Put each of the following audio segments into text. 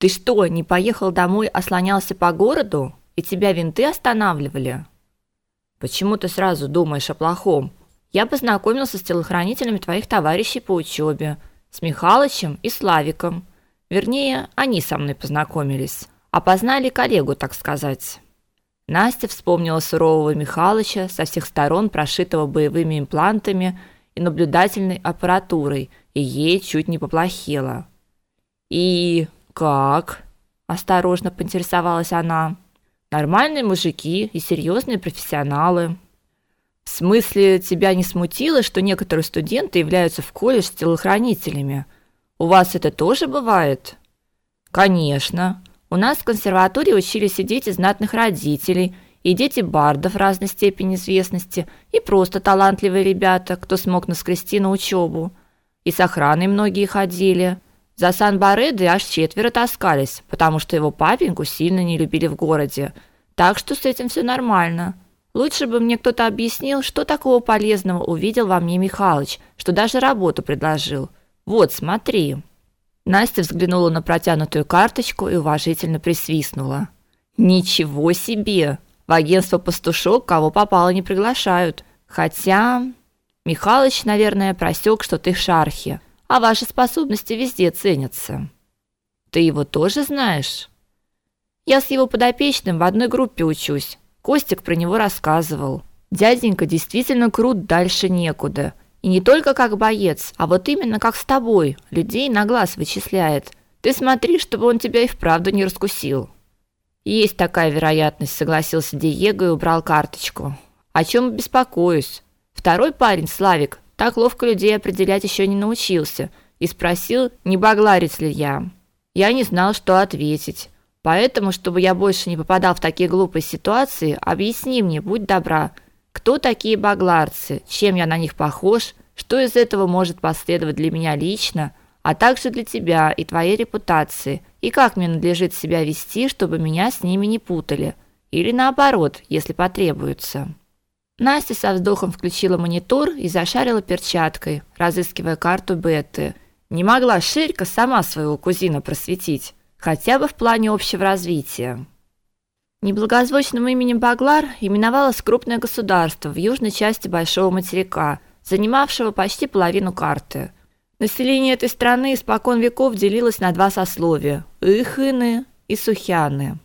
Ты что, не поехал домой, а слонялся по городу, и тебя винты останавливали? Почему ты сразу думаешь о плохом? Я познакомился с телохранителями твоих товарищей по учебе, с Михалычем и Славиком. Вернее, они со мной познакомились, опознали коллегу, так сказать. Настя вспомнила сурового Михалыча, со всех сторон прошитого боевыми имплантами и наблюдательной аппаратурой, и ей чуть не поплохело. И как? осторожно поинтересовалась она. Нормальные мужики и серьезные профессионалы. В смысле, тебя не смутило, что некоторые студенты являются в колледж телохранителями? У вас это тоже бывает? Конечно. У нас в консерватории учились и дети знатных родителей, и дети бардов разной степени известности, и просто талантливые ребята, кто смог наскрести на учебу. И с охраной многие ходили. За Сан-Бареды аж четверо таскались, потому что его папеньку сильно не любили в городе. Так что с этим все нормально. Лучше бы мне кто-то объяснил, что такого полезного увидел во мне Михалыч, что даже работу предложил. Вот, смотри. Настя взглянула на протянутую карточку и уважительно присвистнула. Ничего себе. В агентство Пастушок кого попало не приглашают. Хотя Михалыч, наверное, просек, что ты шархи а ваши способности везде ценятся. Ты его тоже знаешь? Я с его подопечным в одной группе учусь. Костик про него рассказывал. Дяденька действительно крут дальше некуда. И не только как боец, а вот именно как с тобой, людей на глаз вычисляет. Ты смотри, чтобы он тебя и вправду не раскусил. Есть такая вероятность, согласился Диего и убрал карточку. О чем беспокоюсь? Второй парень, Славик, так ловко людей определять еще не научился и спросил, не багларец ли я. Я не знал, что ответить. Поэтому, чтобы я больше не попадал в такие глупые ситуации, объясни мне, будь добра, кто такие багларцы, чем я на них похож, что из этого может последовать для меня лично, а также для тебя и твоей репутации, и как мне надлежит себя вести, чтобы меня с ними не путали, или наоборот, если потребуется. Настя со вздохом включила монитор и зашарила перчаткой, разыскивая карту Беты. Не могла Ширка сама своего кузина просветить, хотя бы в плане общего развития. Неблагозвучным именем Баглар именовалось крупное государство в южной части большого материка, занимавшего почти половину карты. Население этой страны испокон веков делилось на два сословия: ихыны и сухяны.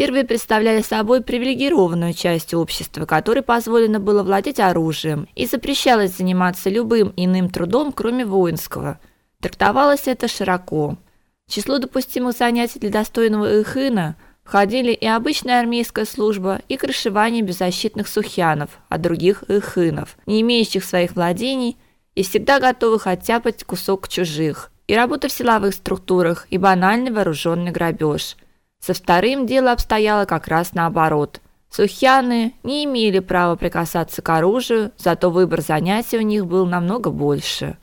Первые представляли собой привилегированную часть общества, которой позволено было владеть оружием и запрещалось заниматься любым иным трудом, кроме воинского. Трактовалось это широко. В число допустимых занятий для достойного ихына входили и обычная армейская служба, и крышевание беззащитных сухянов, а других ихынов, не имеющих своих владений и всегда готовых оттяпать кусок чужих, и работа в силовых структурах, и банальный вооруженный грабеж – со вторым дело обстояло как раз наоборот. Сухяны не имели права прикасаться к оружию, зато выбор занятий у них был намного больше.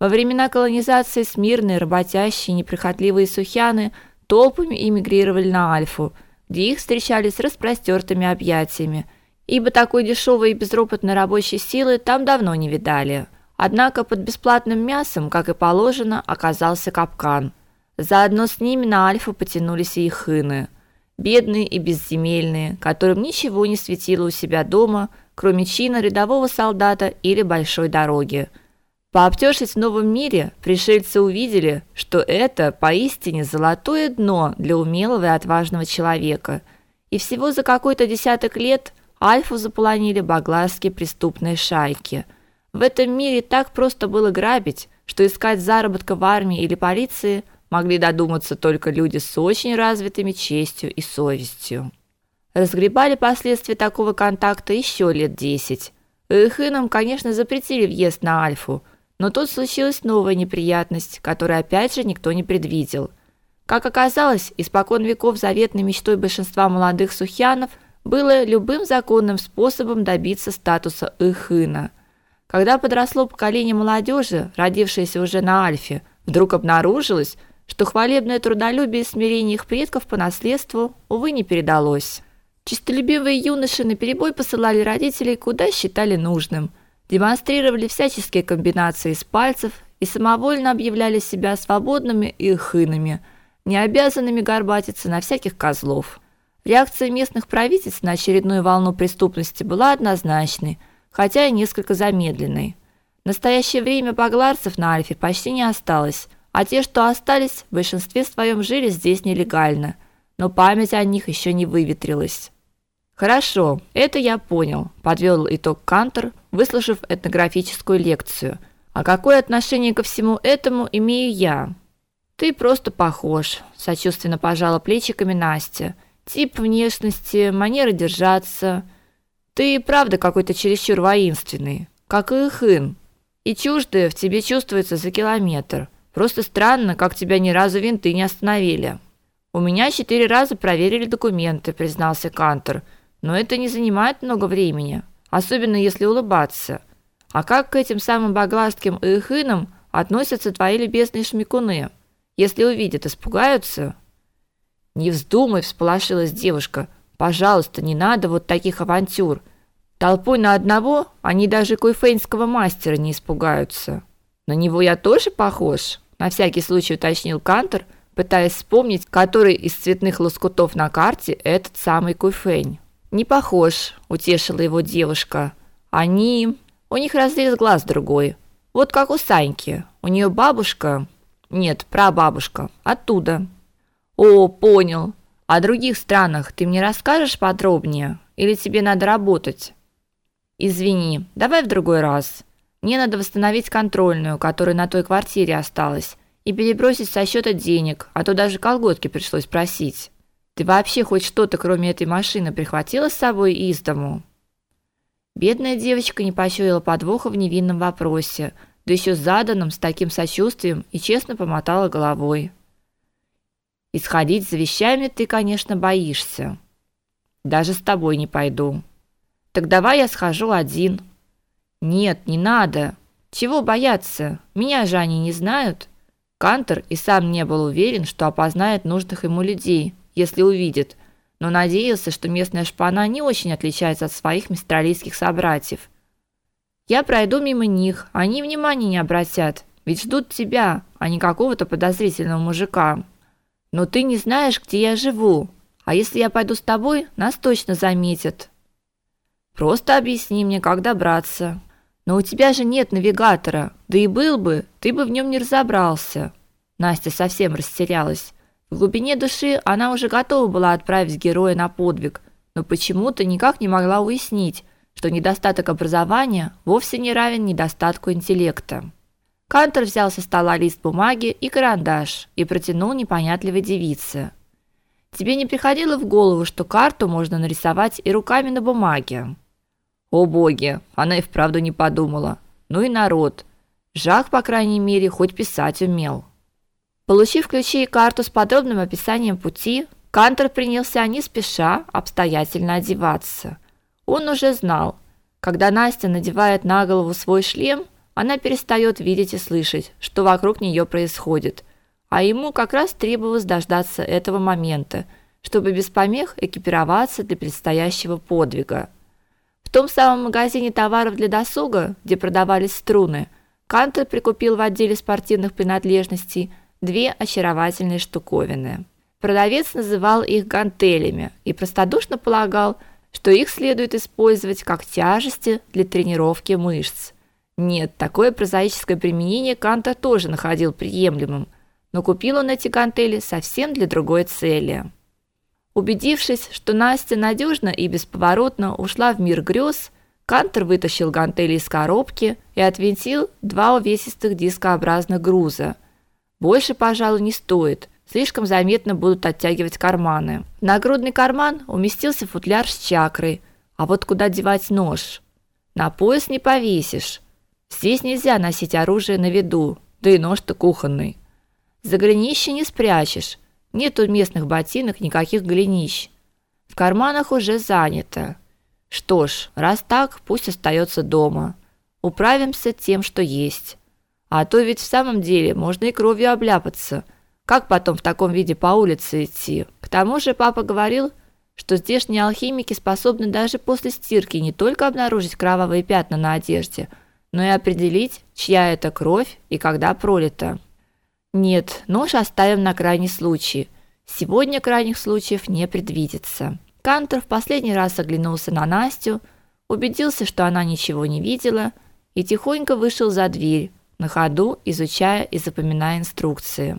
Во времена колонизации смирные, работящие, неприхотливые сухяны толпами эмигрировали на Альфу, где их встречали с распростертыми объятиями, ибо такой дешевой и безропотной рабочей силы там давно не видали. Однако под бесплатным мясом, как и положено, оказался капкан – Заодно с ними на Альфу потянулись и их бедные и безземельные, которым ничего не светило у себя дома, кроме чина рядового солдата или большой дороги. Пообтёршись в новом мире, пришельцы увидели, что это поистине золотое дно для умелого и отважного человека. И всего за какой-то десяток лет Альфу заполонили багларские преступные шайки. В этом мире так просто было грабить, что искать заработка в армии или полиции – могли додуматься только люди с очень развитыми честью и совестью. Разгребали последствия такого контакта еще лет десять. Эхинам, конечно, запретили въезд на Альфу, но тут случилась новая неприятность, которую опять же никто не предвидел. Как оказалось, испокон веков заветной мечтой большинства молодых сухянов было любым законным способом добиться статуса эхина. Когда подросло поколение молодежи, родившееся уже на Альфе, вдруг обнаружилось, что хвалебное трудолюбие и смирение их предков по наследству, увы, не передалось. Чистолюбивые юноши наперебой посылали родителей куда считали нужным, демонстрировали всяческие комбинации из пальцев и самовольно объявляли себя свободными и хынами, не обязанными горбатиться на всяких козлов. Реакция местных правительств на очередную волну преступности была однозначной, хотя и несколько замедленной. В настоящее время багларцев на Альфе почти не осталось, а те, что остались, в большинстве своем жили здесь нелегально, но память о них еще не выветрилась. Хорошо, это я понял, подвел итог Кантер, выслушав этнографическую лекцию. А какое отношение ко всему этому имею я? Ты просто похож, сочувственно пожала плечиками Настя. Тип внешности, манера держаться. Ты правда какой-то чересчур воинственный, как и Хын. И чуждое в тебе чувствуется за километр. Просто странно, как тебя ни разу винты не остановили. У меня четыре раза проверили документы, признался Кантер. Но это не занимает много времени, особенно если улыбаться. А как к этим самым багластским ихынам относятся твои любезные шмекуны? Если увидят, испугаются? Не вздумай, всполошилась девушка. Пожалуйста, не надо вот таких авантюр. Толпой на одного они даже койфейнского мастера не испугаются. На него я тоже похож, на всякий случай уточнил Кантер, пытаясь вспомнить, который из цветных лоскутов на карте этот самый Куйфэнь. Не похож, утешила его девушка. Они, у них разрез глаз другой. Вот как у Саньки. У нее бабушка нет, прабабушка. Оттуда. О, понял. О других странах ты мне расскажешь подробнее или тебе надо работать? Извини, давай в другой раз. Мне надо восстановить контрольную, которая на той квартире осталась, и перебросить со счета денег, а то даже колготки пришлось просить. Ты вообще хоть что-то, кроме этой машины, прихватила с собой из дому? Бедная девочка не почуяла подвоха в невинном вопросе, да еще заданном с таким сочувствием, и честно помотала головой. Исходить за вещами ты, конечно, боишься. Даже с тобой не пойду. Так давай я схожу один. Нет, не надо. Чего бояться? Меня же они не знают. Кантер и сам не был уверен, что опознает нужных ему людей, если увидит, но надеялся, что местная шпана не очень отличается от своих мистралийских собратьев. Я пройду мимо них, они внимания не обратят, ведь ждут тебя, а не какого-то подозрительного мужика. Но ты не знаешь, где я живу. А если я пойду с тобой, нас точно заметят. Просто объясни мне, как добраться. Но у тебя же нет навигатора. Да и был бы, ты бы в нем не разобрался. Настя совсем растерялась. В глубине души она уже готова была отправить героя на подвиг, но почему-то никак не могла уяснить, что недостаток образования вовсе не равен недостатку интеллекта. Кантер взял со стола лист бумаги и карандаш и протянул непонятливой девице. Тебе не приходило в голову, что карту можно нарисовать и руками на бумаге? О боги, она и вправду не подумала. Ну и народ. Жак, по крайней мере, хоть писать умел. Получив ключи и карту с подробным описанием пути, Кантер принялся не спеша обстоятельно одеваться – он уже знал, когда Настя надевает на голову свой шлем, она перестает видеть и слышать, что вокруг нее происходит. А ему как раз требовалось дождаться этого момента, чтобы без помех экипироваться для предстоящего подвига. В том самом магазине товаров для досуга, где продавались струны, Кантер прикупил в отделе спортивных принадлежностей две очаровательные штуковины. Продавец называл их гантелями и простодушно полагал, что их следует использовать как тяжести для тренировки мышц. Нет, такое прозаическое применение Канта тоже находил приемлемым, но купил он эти гантели совсем для другой цели. Убедившись, что Настя надежно и бесповоротно ушла в мир грез, Кантер вытащил гантели из коробки и отвинтил два увесистых дискообразных груза. Больше, пожалуй, не стоит, слишком заметно будут оттягивать карманы. В нагрудный карман уместился футляр с чакрой, а вот куда девать нож? На пояс не повесишь. Здесь нельзя носить оружие на виду, да и нож-то кухонный. За голенище не спрячешь. Нет у местных ботинок никаких голенищ. В карманах уже занято. Что ж, раз так, пусть остается дома. Управимся тем, что есть. А то ведь в самом деле можно и кровью обляпаться – как потом в таком виде по улице идти? К тому же папа говорил, что здешние алхимики способны даже после стирки не только обнаружить кровавые пятна на одежде, но и определить, чья это кровь и когда пролита. Нет, нож оставим на крайний случай. Сегодня крайних случаев не предвидится. Кантер в последний раз оглянулся на Настю, убедился, что она ничего не видела, и тихонько вышел за дверь, на ходу изучая и запоминая инструкции.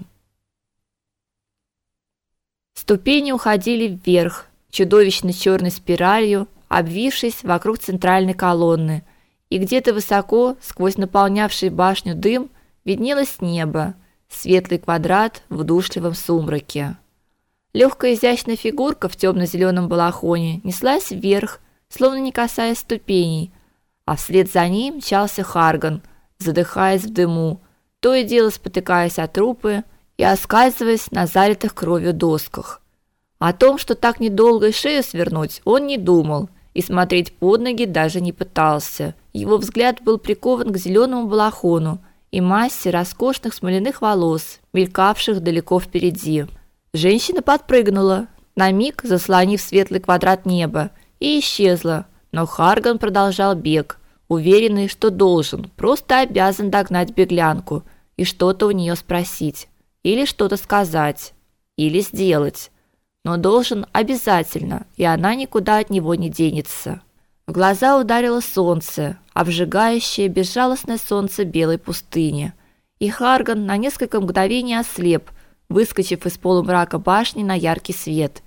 Ступени уходили вверх, чудовищно черной спиралью, обвившись вокруг центральной колонны, и где-то высоко, сквозь наполнявший башню дым, виднелось небо, светлый квадрат в удушливом сумраке. Легкая изящная фигурка в темно зеленом балахоне неслась вверх, словно не касаясь ступеней, а вслед за ним мчался Харган, задыхаясь в дыму, то и дело спотыкаясь о трупы и оскальзываясь на залитых кровью досках. О том, что так недолго и шею свернуть, он не думал и смотреть под ноги даже не пытался. Его взгляд был прикован к зеленому балахону и массе роскошных смоляных волос, мелькавших далеко впереди. Женщина подпрыгнула, на миг заслонив светлый квадрат неба, и исчезла, но Харган продолжал бег, уверенный, что должен, просто обязан догнать беглянку и что-то у нее спросить, или что-то сказать, или сделать. Но должен обязательно, и она никуда от него не денется. В глаза ударило солнце, обжигающее, безжалостное солнце белой пустыни. И Харган на несколько мгновений ослеп – выскочив из полумрака башни на яркий свет.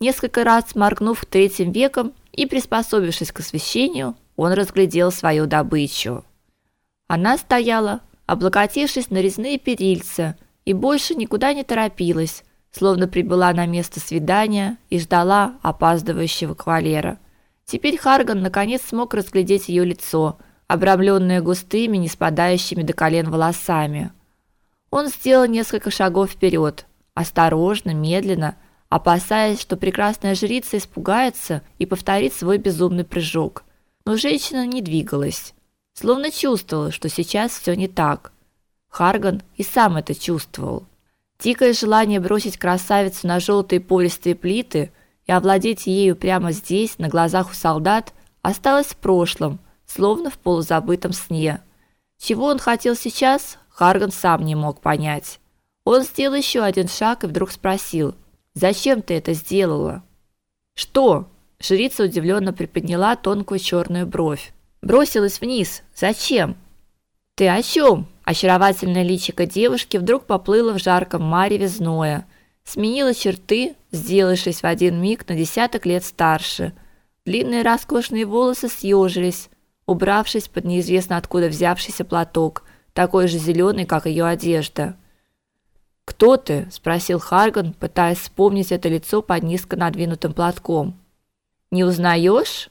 Несколько раз моргнув третьим веком и приспособившись к освещению, он разглядел свою добычу. Она стояла, облокотившись на резные перильца, и больше никуда не торопилась, словно прибыла на место свидания и ждала опаздывающего кавалера. Теперь Харган наконец смог разглядеть ее лицо, обрамленное густыми, не спадающими до колен волосами. Он сделал несколько шагов вперед, осторожно, медленно, опасаясь, что прекрасная жрица испугается и повторит свой безумный прыжок. Но женщина не двигалась, словно чувствовала, что сейчас все не так. Харган и сам это чувствовал. Дикое желание бросить красавицу на желтые пористые плиты и овладеть ею прямо здесь, на глазах у солдат, осталось в прошлом, словно в полузабытом сне. Чего он хотел сейчас, Харган сам не мог понять. Он сделал еще один шаг и вдруг спросил: "Зачем ты это сделала?" "Что?" Жрица удивленно приподняла тонкую черную бровь. Бросилась вниз. "Зачем?" "Ты о чем? Очаровательное личико девушки вдруг поплыло в жарком мареве зноя, сменило черты, сделавшись в один миг на десяток лет старше. Длинные роскошные волосы съежились, убравшись под неизвестно откуда взявшийся платок такой же зеленый, как ее одежда. "Кто ты?" спросил Харган, пытаясь вспомнить это лицо под низко надвинутым платком. "Не узнаешь?»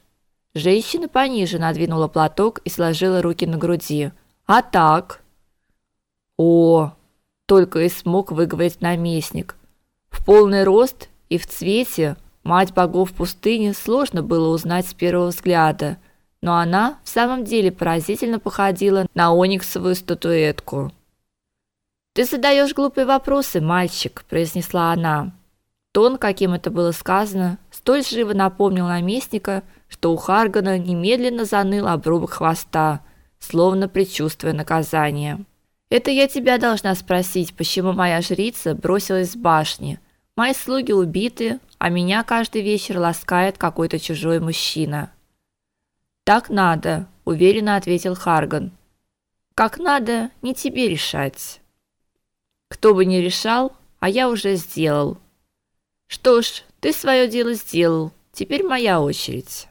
Женщина пониже надвинула платок и сложила руки на груди. "А так?" "О!" только и смог выговорить наместник. Полный рост и в цвете мать богов пустыни сложно было узнать с первого взгляда но она в самом деле поразительно походила на ониксовую статуэтку. Ты задаешь глупые вопросы, мальчик, произнесла она. Тон, каким это было сказано, столь живо напомнил наместника, что у Харгана немедленно заныл обрубок хвоста, словно предчувствуя наказание. Это я тебя должна спросить, почему моя жрица бросилась с башни. Мои слуги убиты, а меня каждый вечер ласкает какой-то чужой мужчина. Так надо, уверенно ответил Харган. Как надо, не тебе решать. Кто бы ни решал, а я уже сделал. Что ж, ты свое дело сделал. Теперь моя очередь.